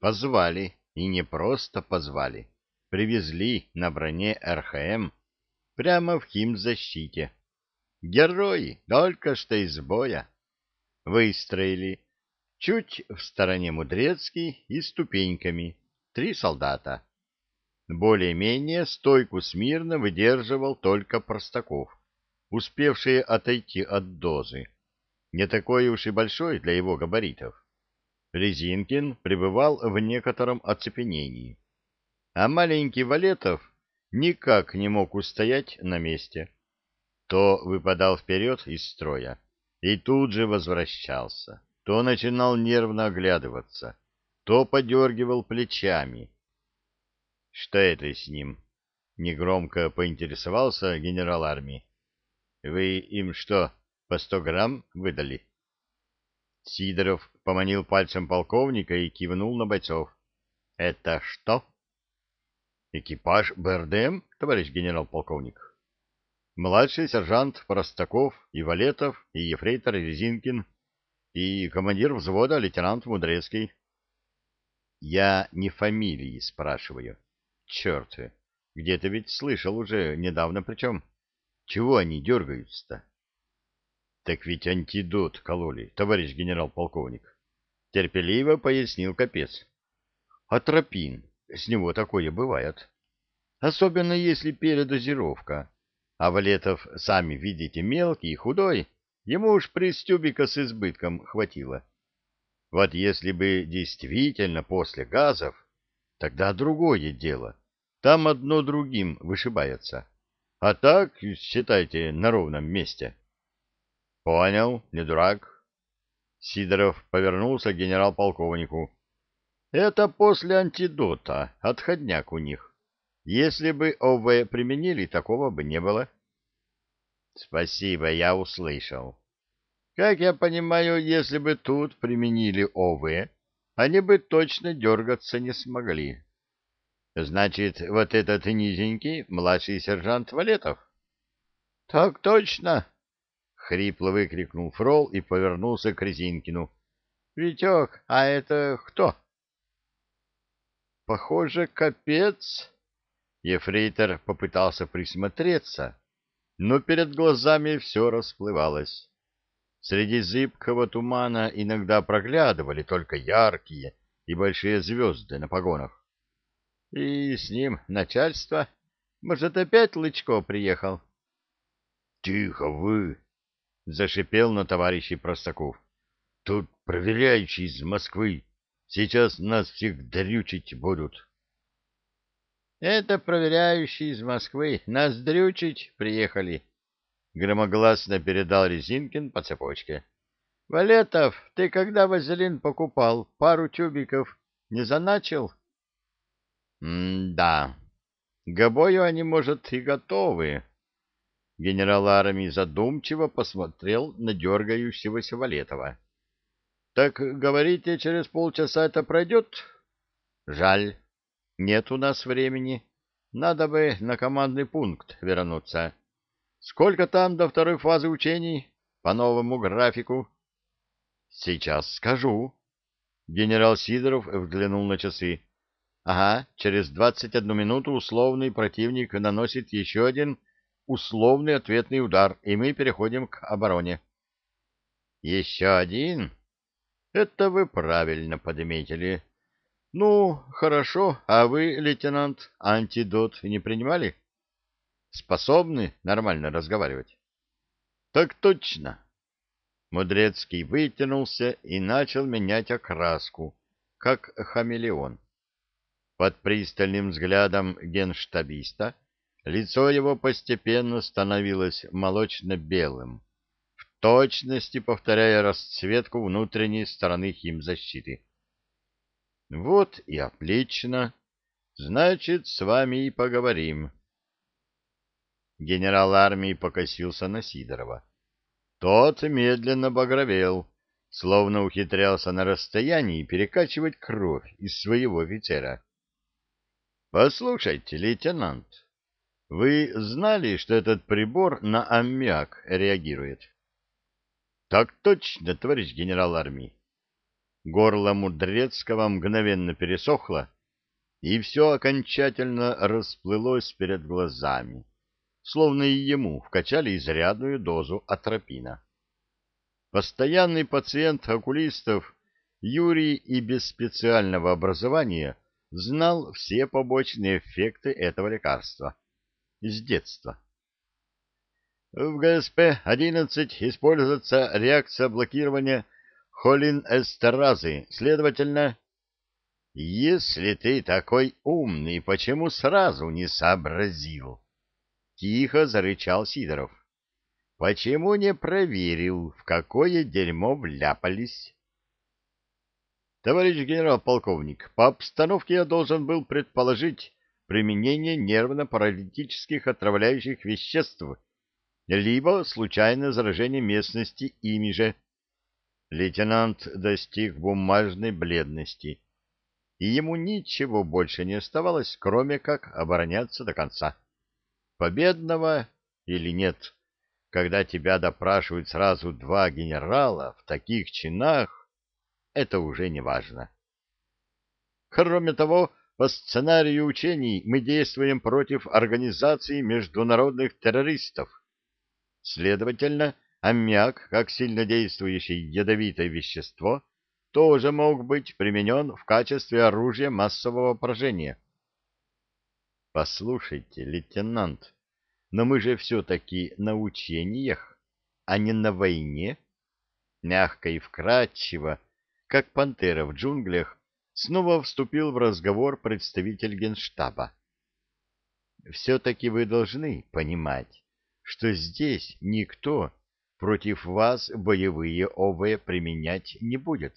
Позвали, и не просто позвали, привезли на броне РХМ прямо в химзащите. Герои, только что из боя. Выстроили. Чуть в стороне Мудрецкий и ступеньками. Три солдата. Более-менее стойку смирно выдерживал только Простаков, успевший отойти от дозы. Не такой уж и большой для его габаритов. Резинкин пребывал в некотором оцепенении, а маленький Валетов никак не мог устоять на месте. То выпадал вперед из строя и тут же возвращался, то начинал нервно оглядываться, то подергивал плечами. — Что это с ним? — негромко поинтересовался генерал армии. — Вы им что, по сто грамм выдали? — Сидоров поманил пальцем полковника и кивнул на бойцов. — Это что? — Экипаж БРДМ, товарищ генерал-полковник. Младший сержант Простаков и Валетов и ефрейтор Резинкин и командир взвода лейтенант Мудрецкий. — Я не фамилии спрашиваю. Черт, где-то ведь слышал уже недавно причем. Чего они дергаются-то? Так ведь антидот кололи, товарищ генерал-полковник. Терпеливо пояснил капец. Атропин. С него такое бывает. Особенно если передозировка. А Валетов, сами видите, мелкий и худой. Ему уж пристюбика с избытком хватило. Вот если бы действительно после газов, тогда другое дело. Там одно другим вышибается. А так, считайте, на ровном месте. Понял, не дурак. Сидоров повернулся к генерал-полковнику. Это после антидота, отходняк у них. Если бы ОВ применили, такого бы не было. Спасибо, я услышал. Как я понимаю, если бы тут применили ОВ, они бы точно дергаться не смогли. Значит, вот этот низенький младший сержант Валетов? — Так точно, — хрипло выкрикнул Фрол и повернулся к Резинкину. — Витек, а это кто? — Похоже, капец. Ефрейтор попытался присмотреться, но перед глазами все расплывалось. Среди зыбкого тумана иногда проглядывали только яркие и большие звезды на погонах. — И с ним начальство? Может, опять Лычко приехал? — Тихо вы! — зашипел на товарищей Простаков. — Тут проверяющие из Москвы. Сейчас нас всех дрючить будут. — Это проверяющие из Москвы. Нас дрючить приехали, — громогласно передал Резинкин по цепочке. — Валетов, ты когда вазелин покупал, пару тюбиков не заначил? — Да. К бою они, может, и готовы, — Генерал армии задумчиво посмотрел на дергающегося Валетова. — Так, говорите, через полчаса это пройдет? — Жаль. Нет у нас времени. Надо бы на командный пункт вернуться. Сколько там до второй фазы учений по новому графику? — Сейчас скажу. Генерал Сидоров взглянул на часы. — Ага, через двадцать одну минуту условный противник наносит еще один условный ответный удар, и мы переходим к обороне. Еще один? Это вы правильно подметили. Ну, хорошо, а вы, лейтенант, антидот не принимали? Способны нормально разговаривать? Так точно. Мудрецкий вытянулся и начал менять окраску, как хамелеон. Под пристальным взглядом генштабиста — Лицо его постепенно становилось молочно-белым, в точности повторяя расцветку внутренней стороны химзащиты. «Вот и отлично. Значит, с вами и поговорим». Генерал армии покосился на Сидорова. Тот медленно багровел, словно ухитрялся на расстоянии перекачивать кровь из своего офицера. — Послушайте, лейтенант, вы знали, что этот прибор на аммиак реагирует? Так точно, товарищ генерал армии. Горло Мудрецкого мгновенно пересохло, и все окончательно расплылось перед глазами, словно и ему вкачали изрядную дозу атропина. Постоянный пациент окулистов Юрий и без специального образования знал все побочные эффекты этого лекарства из детства. В ГСП-11 используется реакция блокирования холинэстеразы, следовательно... Если ты такой умный, почему сразу не сообразил? Тихо зарычал Сидоров. Почему не проверил, в какое дерьмо вляпались? Товарищ генерал-полковник, по обстановке я должен был предположить, применение нервно-паралитических отравляющих веществ, либо случайное заражение местности ими же. Лейтенант достиг бумажной бледности, и ему ничего больше не оставалось, кроме как обороняться до конца. Победного или нет, когда тебя допрашивают сразу два генерала в таких чинах, это уже не важно. Кроме того, по сценарию учений мы действуем против организации международных террористов. Следовательно, аммиак, как сильно действующее ядовитое вещество, тоже мог быть применен в качестве оружия массового поражения. Послушайте, лейтенант, но мы же все-таки на учениях, а не на войне. Мягко и вкрадчиво, как пантера в джунглях, снова вступил в разговор представитель генштаба. «Все-таки вы должны понимать, что здесь никто против вас боевые ОВ применять не будет».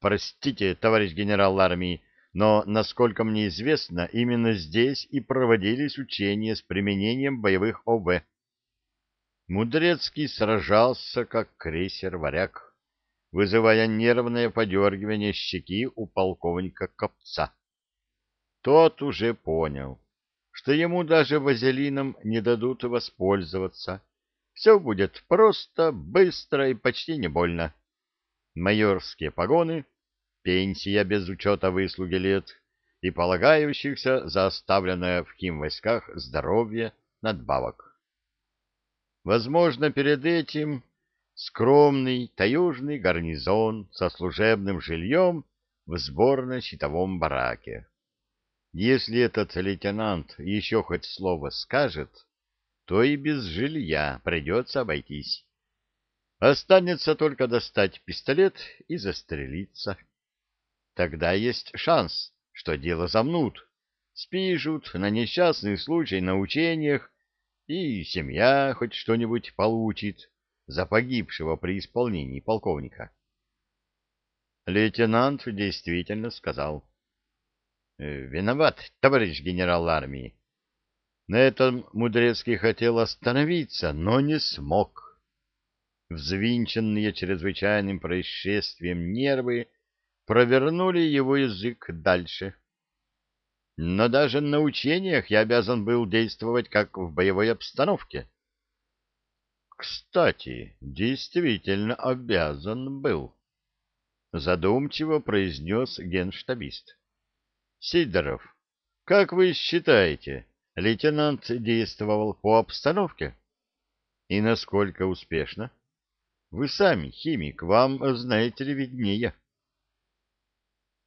«Простите, товарищ генерал армии, но, насколько мне известно, именно здесь и проводились учения с применением боевых ОВ». Мудрецкий сражался, как крейсер-варяг вызывая нервное подергивание щеки у полковника Копца. Тот уже понял, что ему даже вазелином не дадут воспользоваться. Все будет просто, быстро и почти не больно. Майорские погоны, пенсия без учета выслуги лет и полагающихся за оставленное в хим войсках здоровье надбавок. Возможно, перед этим скромный таежный гарнизон со служебным жильем в сборно-щитовом бараке. Если этот лейтенант еще хоть слово скажет, то и без жилья придется обойтись. Останется только достать пистолет и застрелиться. Тогда есть шанс, что дело замнут, спишут на несчастный случай на учениях, и семья хоть что-нибудь получит за погибшего при исполнении полковника. Лейтенант действительно сказал. «Э, «Виноват, товарищ генерал армии. На этом Мудрецкий хотел остановиться, но не смог. Взвинченные чрезвычайным происшествием нервы провернули его язык дальше. Но даже на учениях я обязан был действовать как в боевой обстановке кстати, действительно обязан был, — задумчиво произнес генштабист. — Сидоров, как вы считаете, лейтенант действовал по обстановке? И насколько успешно? Вы сами, химик, вам, знаете ли, виднее.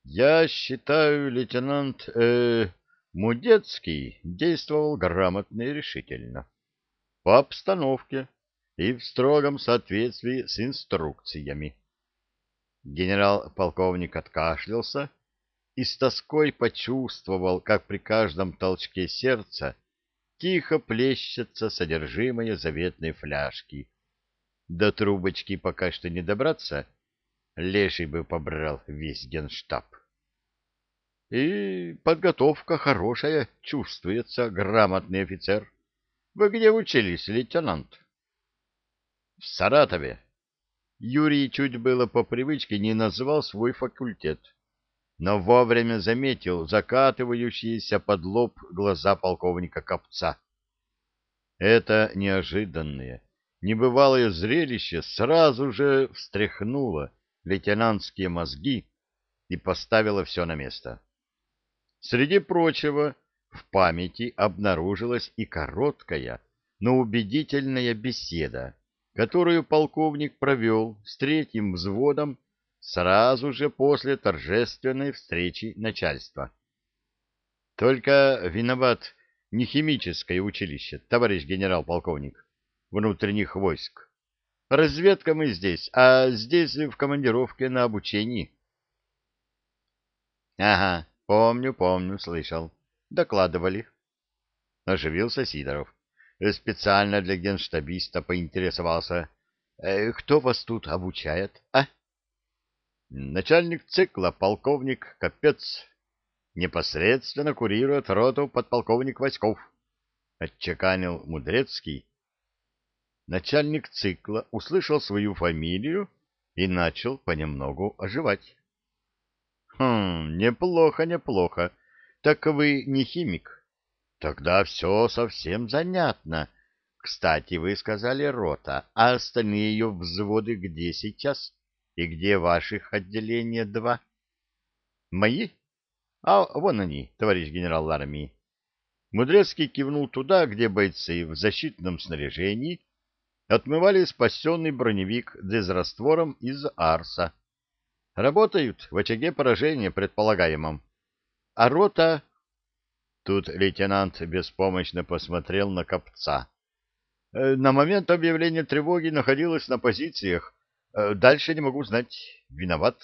Я считаю, лейтенант э, Мудецкий действовал грамотно и решительно. По обстановке и в строгом соответствии с инструкциями. Генерал-полковник откашлялся и с тоской почувствовал, как при каждом толчке сердца тихо плещется содержимое заветной фляжки. До трубочки пока что не добраться, леший бы побрал весь генштаб. И подготовка хорошая, чувствуется, грамотный офицер. Вы где учились, лейтенант? — в Саратове. Юрий чуть было по привычке не назвал свой факультет, но вовремя заметил закатывающиеся под лоб глаза полковника Копца. Это неожиданное, небывалое зрелище сразу же встряхнуло лейтенантские мозги и поставило все на место. Среди прочего, в памяти обнаружилась и короткая, но убедительная беседа которую полковник провел с третьим взводом сразу же после торжественной встречи начальства. Только виноват не химическое училище, товарищ генерал-полковник, внутренних войск. Разведка мы здесь, а здесь в командировке на обучении. — Ага, помню, помню, слышал. Докладывали. Оживился Сидоров. Э, специально для генштабиста поинтересовался. Э, «Кто вас тут обучает, а?» «Начальник цикла, полковник Капец, непосредственно курирует роту подполковник Васьков», — отчеканил Мудрецкий. Начальник цикла услышал свою фамилию и начал понемногу оживать. «Хм, неплохо, неплохо. Так вы не химик?» Тогда все совсем занятно. Кстати, вы сказали рота, а остальные ее взводы где сейчас? И где ваших отделения два? Мои? А вон они, товарищ генерал армии. Мудрецкий кивнул туда, где бойцы в защитном снаряжении отмывали спасенный броневик дезраствором из арса. Работают в очаге поражения предполагаемом. А рота Тут лейтенант беспомощно посмотрел на копца. Э, на момент объявления тревоги находилась на позициях. Э, дальше не могу знать. Виноват.